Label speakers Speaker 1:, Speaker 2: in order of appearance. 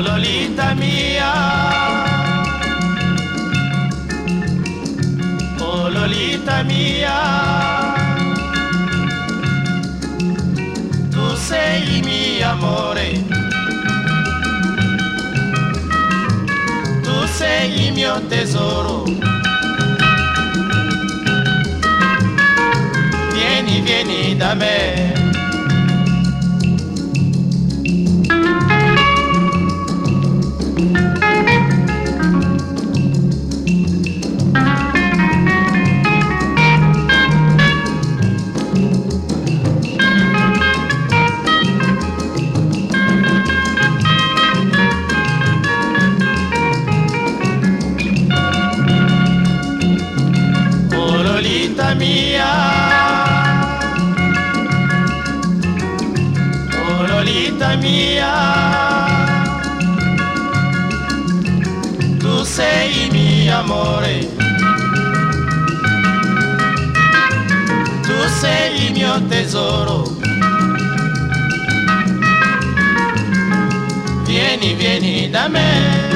Speaker 1: Lolita mia, oh Lolita mia, tu sei il mio amore, tu sei il mio tesoro. Vieni, vieni da me. Mia, tu sei mio amore, tu sei il mio tesoro. Vieni, vieni da me.